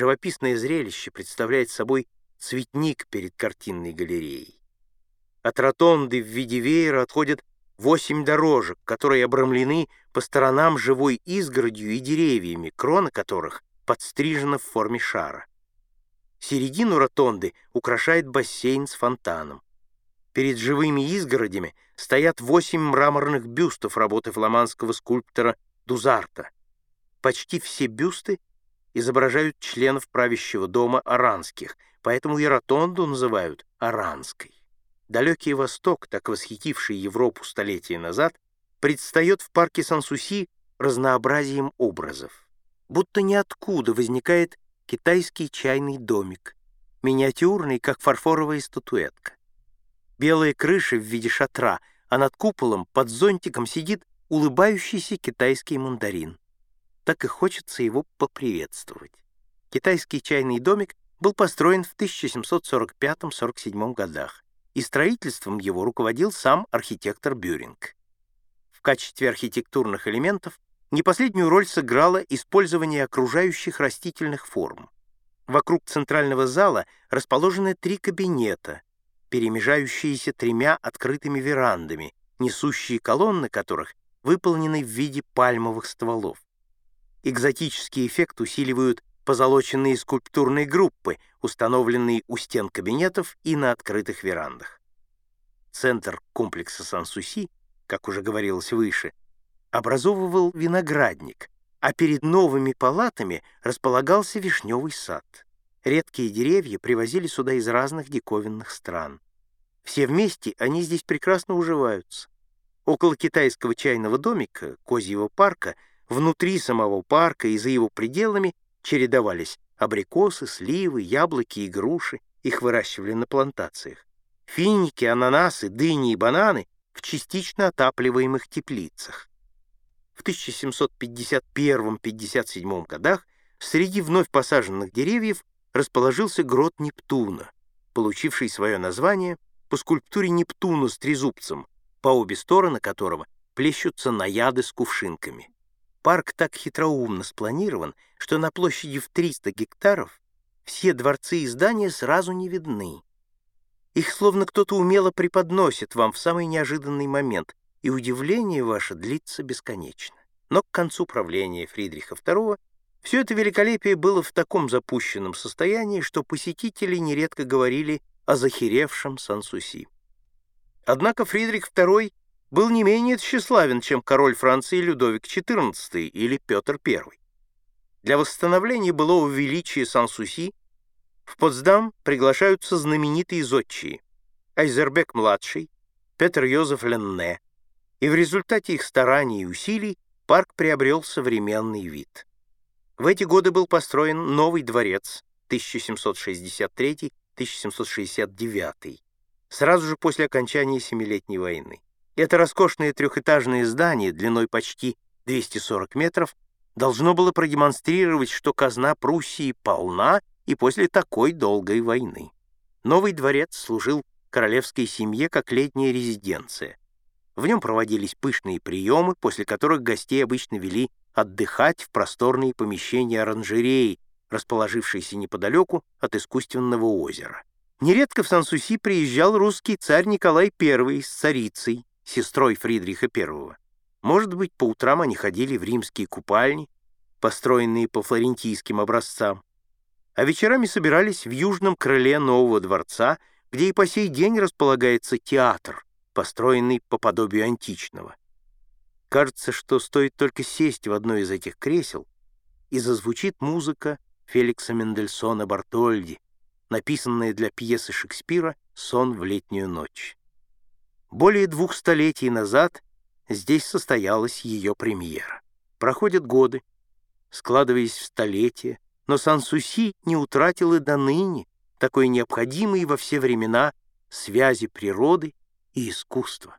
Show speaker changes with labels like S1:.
S1: Живописное зрелище представляет собой цветник перед картинной галереей. От ротонды в виде веера отходят восемь дорожек, которые обрамлены по сторонам живой изгородью и деревьями, крона которых подстрижена в форме шара. Середину ротонды украшает бассейн с фонтаном. Перед живыми изгородями стоят восемь мраморных бюстов работы фламандского скульптора Дузарта. Почти все бюсты изображают членов правящего дома Аранских, поэтому и ротонду называют Аранской. Далекий Восток, так восхитивший Европу столетия назад, предстает в парке Сансуси разнообразием образов. Будто ниоткуда возникает китайский чайный домик, миниатюрный, как фарфоровая статуэтка. Белая крыша в виде шатра, а над куполом под зонтиком сидит улыбающийся китайский мандарин. Так и хочется его поприветствовать. Китайский чайный домик был построен в 1745-47 годах и строительством его руководил сам архитектор Бюринг. В качестве архитектурных элементов не последнюю роль сыграло использование окружающих растительных форм. Вокруг центрального зала расположены три кабинета, перемежающиеся тремя открытыми верандами, несущие колонны которых выполнены в виде пальмовых стволов. Экзотический эффект усиливают позолоченные скульптурные группы, установленные у стен кабинетов и на открытых верандах. Центр комплекса Сан-Суси, как уже говорилось выше, образовывал виноградник, а перед новыми палатами располагался вишневый сад. Редкие деревья привозили сюда из разных диковинных стран. Все вместе они здесь прекрасно уживаются. Около китайского чайного домика, Козьего парка, внутри самого парка и за его пределами чередовались абрикосы, сливы, яблоки и груши, их выращивали на плантациях, финики, ананасы, дыни и бананы в частично отапливаемых теплицах. В 1751-57 годах среди вновь посаженных деревьев расположился грот Нептуна, получивший свое название по скульптуре Нептуна с трезубцем, по обе стороны которого плещутся наяды с кувшинками. Парк так хитроумно спланирован, что на площади в 300 гектаров все дворцы и здания сразу не видны. Их словно кто-то умело преподносит вам в самый неожиданный момент, и удивление ваше длится бесконечно. Но к концу правления Фридриха II все это великолепие было в таком запущенном состоянии, что посетители нередко говорили о захеревшем Сансуси. Однако Фридрих II был не менее тщеславен, чем король Франции Людовик XIV или Петр I. Для восстановления былого величия Сан-Суси в Потсдам приглашаются знаменитые зодчие Айзербек-младший, Петр Йозеф Ленне, и в результате их стараний и усилий парк приобрел современный вид. В эти годы был построен новый дворец 1763-1769, сразу же после окончания Семилетней войны. Это роскошное трехэтажное здание длиной почти 240 метров должно было продемонстрировать, что казна Пруссии полна и после такой долгой войны. Новый дворец служил королевской семье как летняя резиденция. В нем проводились пышные приемы, после которых гостей обычно вели отдыхать в просторные помещения оранжереи, расположившиеся неподалеку от искусственного озера. Нередко в Сан-Суси приезжал русский царь Николай I с царицей, сестрой Фридриха I. Может быть, по утрам они ходили в римские купальни, построенные по флорентийским образцам, а вечерами собирались в южном крыле нового дворца, где и по сей день располагается театр, построенный по подобию античного. Кажется, что стоит только сесть в одно из этих кресел, и зазвучит музыка Феликса Мендельсона Бартольди, написанная для пьесы Шекспира «Сон в летнюю ночь». Более двух столетий назад здесь состоялась ее премьера. Проходят годы, складываясь в столетия, но Сан-Суси не утратил и до ныне такой необходимой во все времена связи природы и искусства.